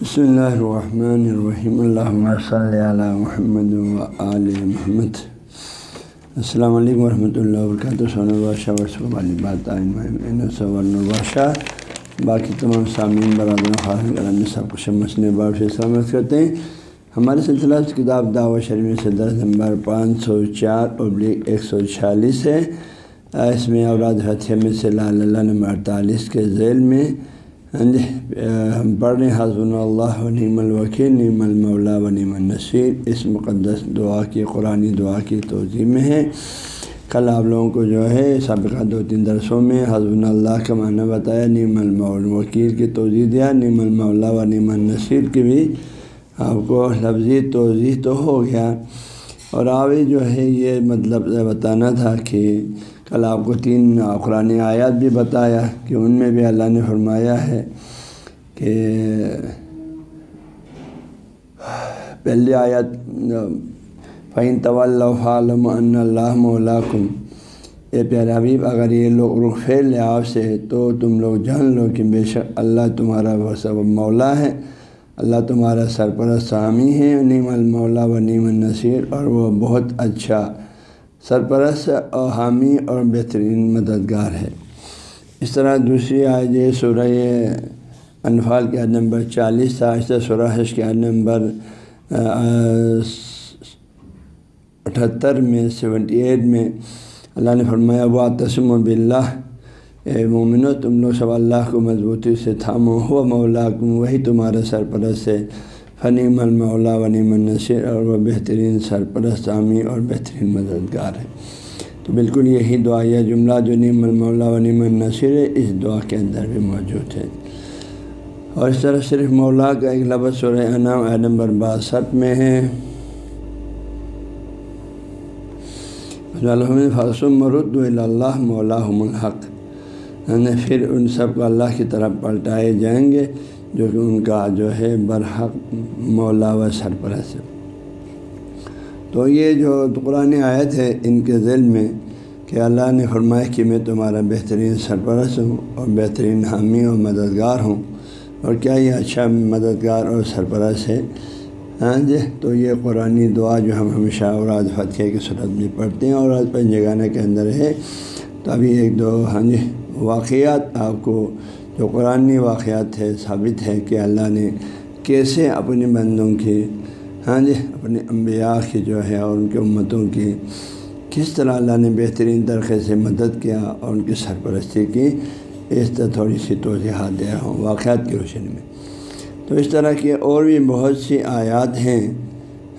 بسم اللہ الرحمن الرحیم اللہ صلی علی محمد و آل محمد السلام علیکم ورحمۃ اللہ وبرکاتہ سون البادشاہ ورثہ والی بات البادشاہ باقی تمام سامعین برادر خاص کرم سب کچھ مسئلے باب سے سلامت کرتے ہیں ہمارے سلسلہ کتاب دعوت شریف سے درس نمبر پانچ سو چار ابلیغ ایک سو چھیالیس ہے اس میں اوراد حتیہ میں سے لال اللہ نمبر اڑتالیس کے ذیل میں جی ہم پڑھ رہے حضب اللہ و نیم الوکیل نیم المولا و نیم النصیر۔ اس مقدس دعا کی قرآن دعا کی توضیع میں ہے۔ کل آپ لوگوں کو جو ہے سابقہ دو تین درسوں میں حضب اللہ کا معنی بتایا نیم المول وکیل کی توضیع دیا نیم المولا و نیم النصیر کی بھی آپ کو لفظی توضیع تو ہو گیا۔ اور آگے جو ہے یہ مطلب بتانا تھا کہ کل آپ کو تین قرآن آیات بھی بتایا کہ ان میں بھی اللہ نے فرمایا ہے کہ پہلی آیت فعین طول عالم اللہ مولاکم اے پیارے حبیب، اگر یہ لوگ رخ پھیل لے آپ سے، تو تم لوگ جان لو کہ بے شک اللہ تمہارا وہ مولا ہے۔ اللہ تمہارا سرپرست سامی ہے نیم المولا و نیم النصیر، اور وہ بہت اچھا سرپرست اور حامی اور بہترین مددگار ہے۔ اس طرح دوسری آج سورہ انفال کے عد نمبر چالیس تھا اس طرح سورہ حش کے عد نمبر اٹھہتر میں، سیونٹی ایٹ میں اللہ نے فرمایا وہ تسم و بلّہ اے مومنو، تم لوگ سب اللہ کو مضبوطی سے تھامو۔ ہو مولا وہی تمہارا سرپرست ہے فنیم المولا ونیم النصر اور وہ بہترین سرپرست عامی اور بہترین مددگار ہے تو بالکل یہی دعا یہ جملہ جو نیم المولا ونیم النصر ہے، اس دعا کے اندر بھی موجود ہے۔ اور اس طرح صرف مولا کا ایک لفظ سورہ انعام اے نمبر باسٹھ میں ہے۔ فاصم مرد اللہ مولا الحق۔ پھر ان سب کو اللہ کی طرف پلٹائے جائیں گے، جو کہ ان کا جو ہے برحق مولا و سرپرست ہے۔ تو یہ جو قرآن آیت ہے، ان کے ذیل میں کہ اللہ نے فرمایا کہ میں تمہارا بہترین سرپرست ہوں اور بہترین حامی اور مددگار ہوں۔ اور کیا یہ اچھا مددگار اور سرپرست ہے؟ ہاں جی تو یہ قرآن دعا جو ہم ہمیشہ اوراد فتح کی صورت میں پڑھتے ہیں اور آج پنجگانہ کے اندر ہے۔ تو ابھی ایک دو ہاں جی۔ واقعات آپ کو جو قرآن واقعات ہے، ثابت ہے کہ اللہ نے کیسے اپنے بندوں کی ہاں جی اپنے انبیاء کی جو ہے اور ان کے امتوں کی کس طرح اللہ نے بہترین طریقے سے مدد کیا اور ان کی سرپرستی کی اس طرح تھوڑی سی توضیحات دیا ہوں واقعات کی روشنی میں۔ تو اس طرح کی اور بھی بہت سی آیات ہیں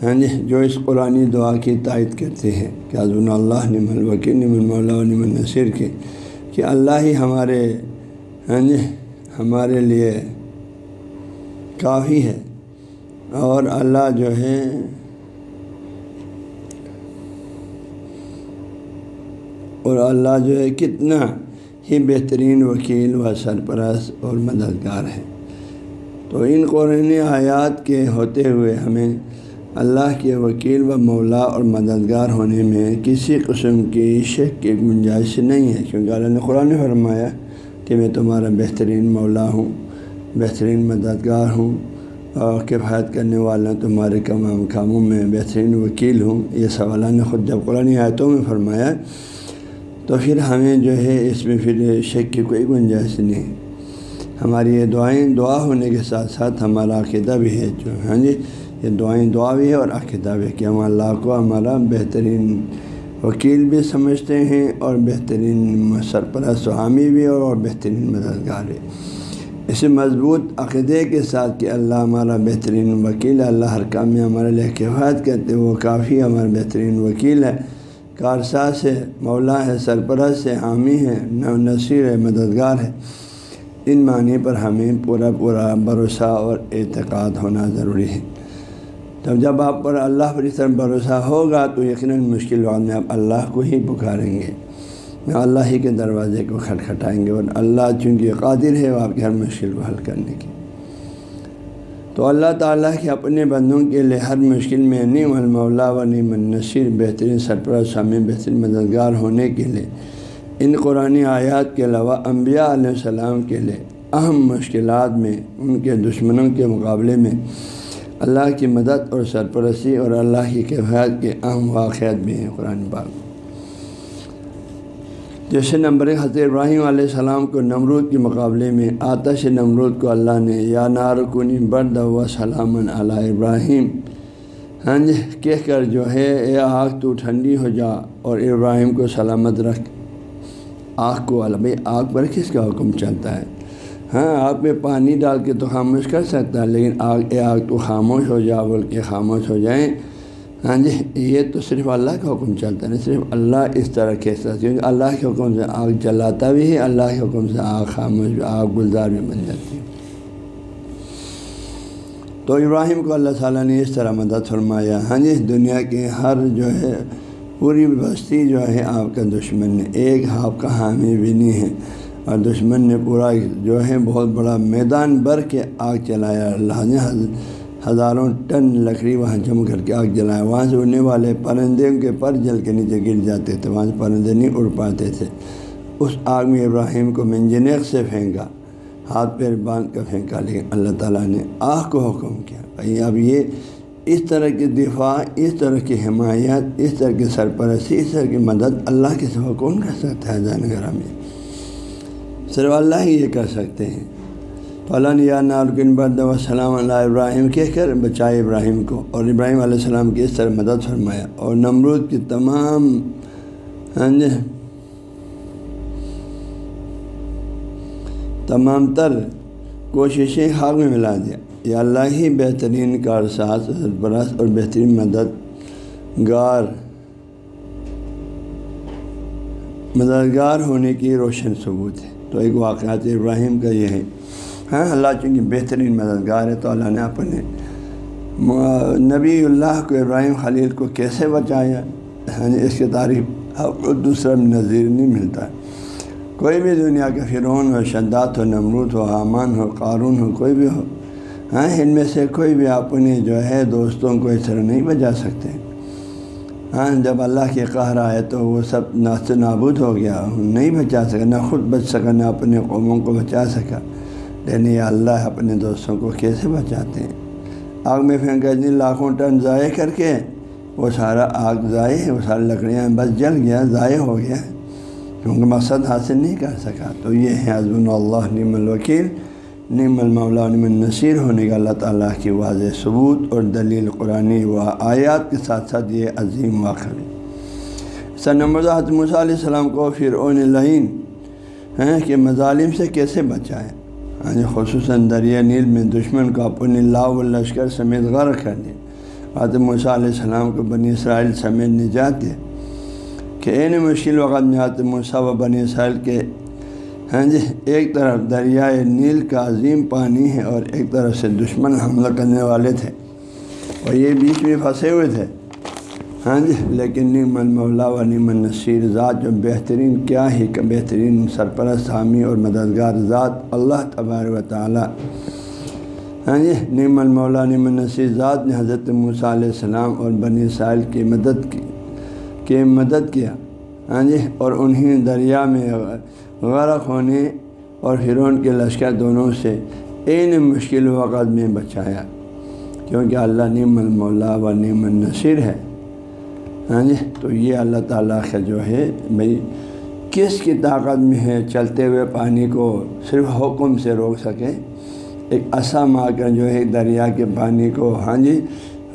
ہاں جی جو اس قرآن دعا کی تائید کرتے ہیں کہ عظم اللہ نم الوکیل نم المولا نم النصیر کی کہ اللہ ہی ہمارے ہاں جی ہمارے لیے کافی ہے۔ اور اللہ جو ہے، اور اللہ جو ہے کتنا ہی بہترین وکیل و سرپرست اور مددگار ہے۔ تو ان قرآن آیات کے ہوتے ہوئے ہمیں اللہ کے وکیل و مولا اور مددگار ہونے میں کسی قسم کی شک کی گنجائش نہیں ہے، کیونکہ اللہ نے قرآن فرمایا کہ میں تمہارا بہترین مولا ہوں، بہترین مددگار ہوں اور کفایت کرنے والا تمہارے تمام کاموں میں بہترین وکیل ہوں۔ یہ سوالہ نے خود جب قرآن آیتوں میں فرمایا تو پھر ہمیں جو ہے اس میں پھر شک کی کوئی گنجائش نہیں۔ ہماری یہ دعائیں دعا ہونے کے ساتھ ساتھ ہمارا عقیدہ بھی ہے جو ہاں جی؟ یہ دعائیں دعا بھی ہے اور عقیدہ بھی ہے کہ ہم اللہ کو ہمارا بہترین وکیل بھی سمجھتے ہیں اور بہترین سرپرست و حامی بھی اور بہترین مددگار ہے اسے مضبوط عقیدے کے ساتھ کہ اللہ ہمارا بہترین وکیل ہے، اللہ ہر کام میں ہمارے لیے کفایت کرتے وہ کافی ہمارا بہترین وکیل ہے۔ کارساز ہے، مولا ہے، سرپرست ہے، حامی ہے، نصیر ہے، مددگار ہے۔ ان معنی پر ہمیں پورا پورا بھروسہ اور اعتقاد ہونا ضروری ہے۔ تب جب آپ پر اللہ پر اس طرح بھروسہ ہوگا تو یقیناً مشکل وقت میں آپ اللہ کو ہی پکاریں گے۔ اللہ ہی کے دروازے کو کھٹکھٹائیں گے اور اللہ چونکہ قادر ہے وہ آپ کی ہر مشکل کو حل کرنے کی تو اللہ تعالیٰ کے اپنے بندوں کے لیے ہر مشکل میں نیم المولا و نیم النصیر، بہترین سرپرست سامع بہترین مددگار ہونے کے لیے۔ ان قرآن آیات کے علاوہ انبیاء علیہ السلام کے لیے اہم مشکلات میں، ان کے دشمنوں کے مقابلے میں اللہ کی مدد اور سرپرستی اور اللہ کی کفایت کے اہم واقعات بھی ہیں قرآن پاک جیسے نمبر حضرت ابراہیم علیہ السلام کو نمرود کے مقابلے میں آتش نمرود کو اللہ نے یا نارکنی برد و سلام علیہ ابراہیم۔ ہاں جی کہہ کر جو ہے، اے آگ تو ٹھنڈی ہو جا اور ابراہیم کو سلامت رکھ۔ آگ کو اللہ بھائی آگ پر کس کا حکم چلتا ہے؟ ہاں آگ میں پانی ڈال کے تو خاموش کر سکتا ہے، لیکن آگ، اے آگ تو خاموش ہو جا بول کے خاموش ہو جائیں۔ ہاں جی یہ تو صرف اللہ کا حکم چلتا ہے، صرف اللہ اس طرح کھینچتا ہے کیونکہ اللہ کے حکم سے آگ جلاتا بھی ہے، اللہ کے حکم سے آگ خاموش بھی آگ گلزار بھی بن جاتی ہے۔ تو ابراہیم کو اللہ تعالیٰ نے اس طرح مدد فرمایا۔ ہاں جی دنیا کے ہر جو ہے، پوری بستی جو ہے، آپ کا دشمن نے ایک آپ کا حامی بھی نہیں ہے۔ اور دشمن نے پورا جو ہے بہت بڑا میدان بھر کے آگ چلایا اللہ نے ہزاروں ٹن لکڑی وہاں جم کر کے آگ جلایا۔ وہاں سے اڑنے والے پرندے کے پر جل کے نیچے گر جاتے تھے۔ وہاں سے پرندے نہیں اڑ پاتے تھے۔ اس آگ میں ابراہیم کو منجنیک سے پھینکا، ہاتھ پیر باندھ کر پھینکا، لیکن اللہ تعالیٰ نے آگ کو حکم کیا۔ بھائی، اب یہ اس طرح کی دفاع، اس طرح کی حمایت، اس طرح کی سرپرستی، اس طرح کی مدد اللہ کے سوا کون کر سکتا ہے؟ جان گرہ میں صرف اللہ ہی یہ کر سکتے ہیں۔ فلاں یا نارکن برد وسلام اللہ ابراہیم، کہہ کر بچائے ابراہیم کو۔ اور ابراہیم علیہ السلام کی اس طرح مدد فرمایا۔ اور نمرود کی تمام ہاں جی تمام تر کوششیں خاک میں ملا دیا۔ یا اللہ ہی بہترین کارساز سرپرست اور بہترین مدد گار، مددگار ہونے کی روشن ثبوت ہے۔ تو ایک واقعات ابراہیم کا یہ ہے۔ ہاں اللہ چونکہ بہترین مددگار ہے تو اللہ نے اپنے نبی اللہ کو ابراہیم خلیل کو کیسے بچایا؟ ہاں اس کی تعریف اب دوسرا نظیر نہیں ملتا۔ ہے کوئی بھی دنیا کے فرعون ہو شدات ہو، نمرود ہو حامان ہو، قارون ہو، کوئی بھی ہو ہاں ان میں سے کوئی بھی اپنے جو ہے دوستوں کو اس طرح نہیں بچا سکتے۔ ہاں جب اللہ کے قہر آئے تو وہ سب ناست نابود ہو گیا۔ نہیں بچا سکا، نہ خود بچ سکا، نہ اپنے قوموں کو بچا سکا۔ یعنی لیکن یہ اللہ اپنے دوستوں کو کیسے بچاتے ہیں؟ آگ میں پھینکا جی لاکھوں ٹن ضائع کر کے، وہ سارا آگ ضائع، وہ ساری لکڑیاں بس جل گیا، ضائع ہو گیا۔ کیونکہ مقصد حاصل نہیں کر سکا۔ تو یہ ہے عزم اللہ، نعم الوکیل۔ نعم المولا نعم النصیر ہونے کا اللہ تعالیٰ کی واضح ثبوت اور دلیل قرآن و آیات کے ساتھ ساتھ یہ عظیم واقع سر نمبر حتم علیہ السلام کو پھر اون لعین ہیں، کہ مظالم سے کیسے بچائیں؟ ہاں جی خصوصاً دریا نیل میں دشمن کو اپنے لاء لشکر سمیت غرق کر دیا حاتم علیہ السلام کو بنی اسرائیل سمیت نجات دے کہ این مشکل وقت میں حاتم و بنی اسرائیل کے ہاں جی ایک طرف دریائے نیل کا عظیم پانی ہے اور ایک طرف سے دشمن حملہ کرنے والے تھے اور یہ بیچ میں پھنسے ہوئے تھے۔ ہاں جی لیکن نیم المولا و نیم النصیر ذات جو بہترین، کیا ہی بہترین سرپرست، حامی اور مددگار ذات اللہ تبار و تعالیٰ۔ ہاں جی نیم المولا نیم النصیر ذات نے حضرت موسیٰ علیہ السلام اور بنی سائل کی مدد کی کہ مدد کیا۔ ہاں جی اور انہیں دریا میں غرق ہونے اور فرون کے لشکر دونوں سے این مشکل وقت میں بچایا، کیونکہ اللہ نیم المولا و نیم النصیر ہے۔ ہاں جی؟ تو یہ اللہ تعالیٰ کا جو ہے، بھائی، کس کی طاقت میں ہے چلتے ہوئے پانی کو صرف حکم سے روک سکے؟ ایک اصا مار کر جو ہے دریا کے پانی کو ہاں جی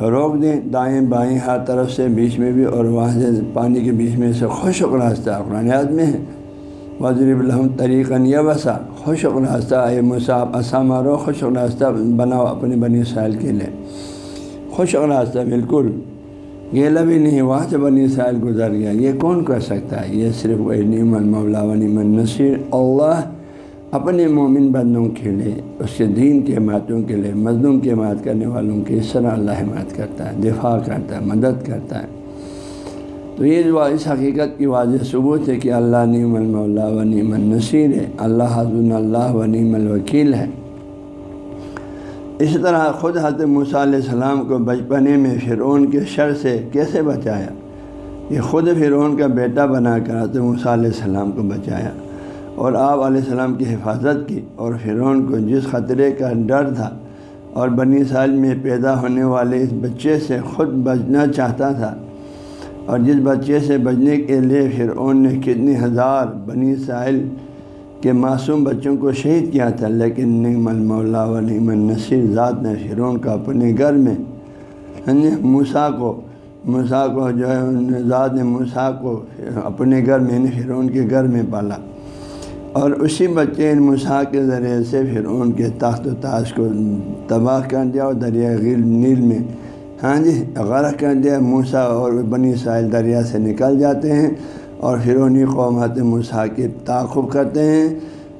روک دیں۔ دائیں بائیں ہر طرف سے بیچ میں بھی اور وہاں سے پانی کے بیچ میں سے خوشک راستہ قرآن میں ہے؟ وزیر الحم طریقہ یا بسا خوشک راستہ اے مصعب اصا مارو خوشک راستہ بناؤ اپنی بنی سائل کے لیے۔ خوشک راستہ بالکل گیلا بھی نہیں، وہاں سے بنی سائل گزر گیا۔ یہ کون کر سکتا ہے؟ یہ صرف وہ نیم المولا و نیم النصیر اللہ اپنے مومن بندوں کے لیے، اس کے دین کے حمایتوں کے لیے، مظلوم کی حمایت کرنے والوں کی اس طرح اللہ حمایت کرتا ہے، دفاع کرتا ہے، مدد کرتا ہے۔ تو یہ جو اس حقیقت کی واضح ثبوت ہے کہ اللہ نیم المولا و نیم النصیر ہے، اللہ حضن اللہ و نیم الوکیل ہے۔ اسی طرح خود حضرت موسیٰ علیہ السلام کو بچپنے میں فرعون کے شر سے کیسے بچایا؟ یہ خود فرعون کا بیٹا بنا کر حضرت موسیٰ علیہ السلام کو بچایا اور آپ علیہ السلام کی حفاظت کی اور فرعون کو جس خطرے کا ڈر تھا اور بنی سال میں پیدا ہونے والے اس بچے سے خود بچنا چاہتا تھا اور جس بچے سے بچنے کے لیے فرعون نے کتنی ہزار بنی سائل کے معصوم بچوں کو شہید کیا تھا، لیکن نعم المولا و نعم النصیر ذات نے فرعون کا اپنے گھر میں موسا کو موسا کو جو ہے ذات نے موسا کو اپنے گھر میں فرعون کے گھر میں پالا۔ اور اسی بچے ان موسا کے ذریعے سے فرعون کے تخت و تاج کو تباہ کر دیا اور دریا غل نیل میں ہاں جی غرق کر دیا موسا اور بنی سائل دریا سے نکل جاتے ہیں اور فرونی قومت موسا کے تعاقب کرتے ہیں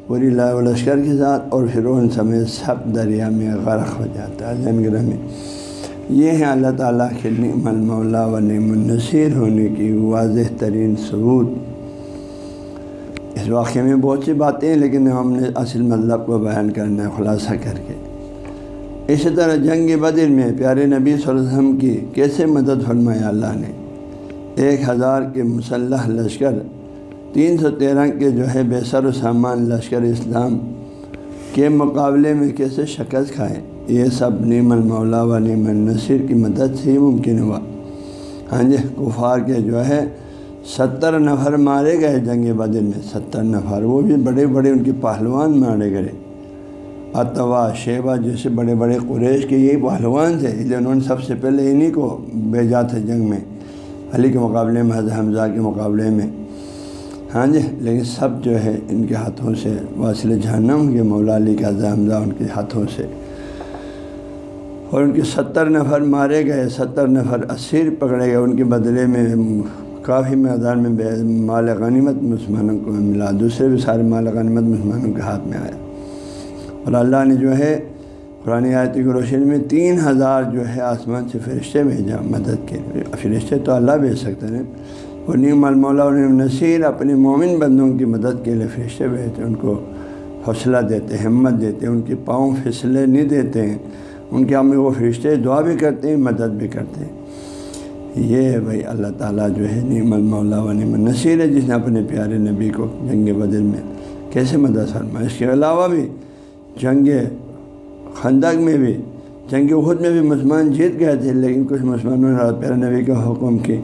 پوری لا لشکر کے ساتھ، اور فرعون سمیت سب دریا میں غرق ہو جاتا ہے جنگرہ میں یہ ہے اللہ تعالیٰ کے نعم المولا و نعم النصیر ہونے کی واضح ترین ثبوت۔ اس واقعے میں بہت سی باتیں ہیں، لیکن ہم نے اصل مطلب کو بیان کرنا ہے خلاصہ کر کے۔ اسی طرح جنگ بدر میں پیارے نبی صلی اللہ علیہ وسلم کی کیسے مدد فرمایا اللہ نے؟ ایک ہزار کے مسلح لشکر، تین سو تیرہ کے جو ہے بے سر و سامان لشکر اسلام کے مقابلے میں کیسے شکست کھائے؟ یہ سب نیم المولا و نیم النصیر کی مدد سے ہی ممکن ہوا۔ ہاں جی کفار کے جو ہے ستر نفر مارے گئے جنگ بدر میں۔ ستر نفر، وہ بھی بڑے بڑے ان کے پہلوان مارے گئے۔ اتوا شیبہ جیسے بڑے بڑے قریش کے یہی پہلوان تھے، اس لیے انہوں نے سب سے پہلے انہیں کو بھیجا تھا جنگ میں، علی کے مقابلے میں، حضرت حمزہ کے مقابلے میں۔ ہاں جی لیکن سب جو ہے ان کے ہاتھوں سے واصل جہنم کے مولا علی کا حضرت حمزہ ان کے ہاتھوں سے۔ اور ان کے ستر نفر مارے گئے، ستر نفر اسیر پکڑے گئے۔ ان کے بدلے میں کافی مقدار میں مال غنیمت مسلمانوں کو ملا، دوسرے بھی سارے مال غنیمت مسلمانوں کے ہاتھ میں آیا اور اللہ نے جو ہے قرآن آیت کی روشنی میں تین ہزار جو ہے آسمان سے فرشتے بھیجا مدد کے لیے۔ فرشتے تو اللہ بھیج سکتے ہیں۔ وہ نیم المولا نیم نصیر اپنے مومن بندوں کی مدد کے لیے فرشتے بھیجتے ہیں۔ ان کو حوصلہ دیتے ہمت دیتے ان کے پاؤں پھسلے نہیں دیتے ہیں۔ ان کے ہمیں وہ فرشتے دعا بھی کرتے ہیں، مدد بھی کرتے ہیں۔ یہ بھائی اللہ تعالیٰ جو ہے نیم المولا و نیم نصیر ہے، جس نے اپنے پیارے نبی کو جنگ بدل میں کیسے مدد فرما اس کے علاوہ بھی جنگ خندق میں بھی، جنگ خود میں بھی مسلمان جیت گئے تھے، لیکن کچھ مسلمانوں نے پیارے نبی کا حکم کی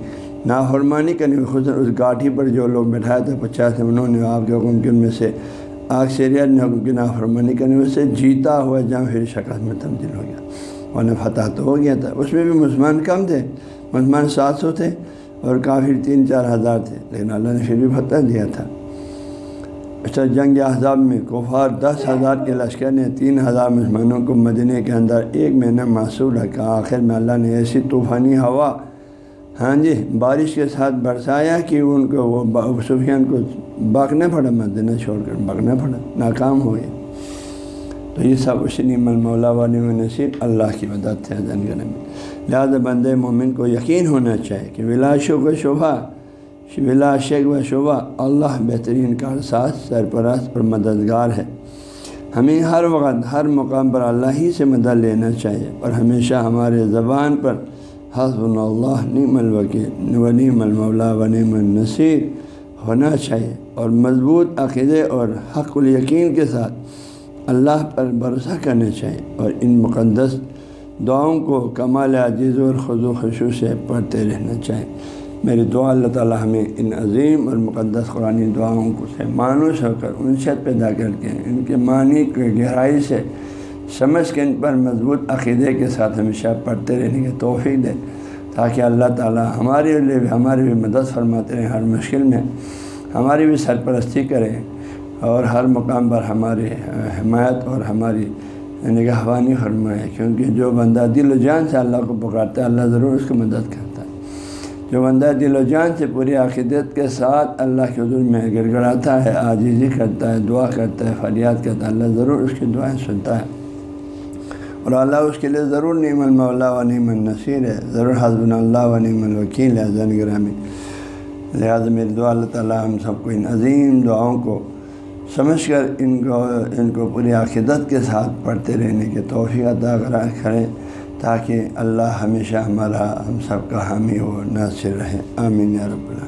نافرمانی کرنے خود اس گاٹھی پر جو لوگ بٹھایا تھا پچاس انہوں نے آپ کے حکم کے ان میں سے آگ نے حکم کی نافرمانی کرنے سے جیتا ہوا جہاں پھر شکست میں تبدیل ہو گیا انہیں فتح تو ہو گیا تھا۔ اس میں بھی مسلمان کم تھے، مسلمان سات سو تھے اور کافی تین چار ہزار تھے، لیکن اللہ نے پھر بھی فتح دیا تھا۔ اچھا جنگ احزاب میں کفار دس ہزار کے لشکر نے تین ہزار مسلمانوں کو مدینہ کے اندر ایک مہینہ محسوس رکھا۔ آخر میں اللہ نے ایسی طوفانی ہوا۔ ہاں جی بارش کے ساتھ برسایا کہ ان کو وہ سفیان کو باغنا پڑا، مدینہ چھوڑ کر باغنا پڑا۔ ناکام ہو گئے تو یہ سب اسی نیم المولا و نیم نصیر اللہ کی مدد تھے جنگ میں لہٰذا بند مومن کو یقین ہونا چاہیے کہ ولاشوں کو شبہ بلا شیخ و شعبہ اللہ بہترین کا ساتھ سرپرست اور مددگار ہے۔ ہمیں ہر وقت ہر مقام پر اللہ ہی سے مدد لینا چاہیے اور ہمیشہ ہمارے زبان پر حسب اللہ نیم الوکیل و نیم المولا و نیم النصیر ہونا چاہیے اور مضبوط عقیدے اور حق الیقین کے ساتھ اللہ پر بھروسہ کرنا چاہیے اور ان مقدس دعاؤں کو کمال عزیز اور خضو خشو سے پڑھتے رہنا چاہیے۔ میری دعا اللہ تعالیٰ ہمیں ان عظیم اور مقدس قرآن دعاؤں کو سے مانوس ہو کر انشت پیدا کر کے ان کے معنی کی گہرائی سے سمجھ کے ان پر مضبوط عقیدے کے ساتھ ہمیشہ پڑھتے رہنے کی توفیق دے تاکہ اللہ تعالیٰ ہمارے لیے بھی ہماری بھی مدد فرماتے رہیں، ہر مشکل میں ہماری بھی سرپرستی کریں اور ہر مقام پر ہماری حمایت اور ہماری نگہوانی فرمائے، کیونکہ جو بندہ دل و جان سے اللہ کو پکارتا ہے، اللہ ضرور اس کو مدد کرتا جو بندہ دل و جان سے پوری عقیدت کے ساتھ اللہ کے حضور میں گر گڑاتا ہے، عاجزی کرتا ہے، دعا کرتا ہے، فریاد کرتا ہے، اللہ ضرور اس کی دعائیں سنتا ہے۔ اور اللہ اس کے لیے ضرور نعم المولا و نعم النصیر ہے۔ ضرور حضب اللہ و نعم الوکیل ہے زن گرامی۔ لہٰذا میری دعا اللہ تعالیٰ ہم سب کو ان عظیم دعاؤں کو سمجھ کر ان کو ان کو پوری عقیدت کے ساتھ پڑھتے رہنے کے توفیق عطا کریں تاکہ اللہ ہمیشہ ہمارا ہم سب کا حامی و ناصر رہے۔ آمین رب اللہ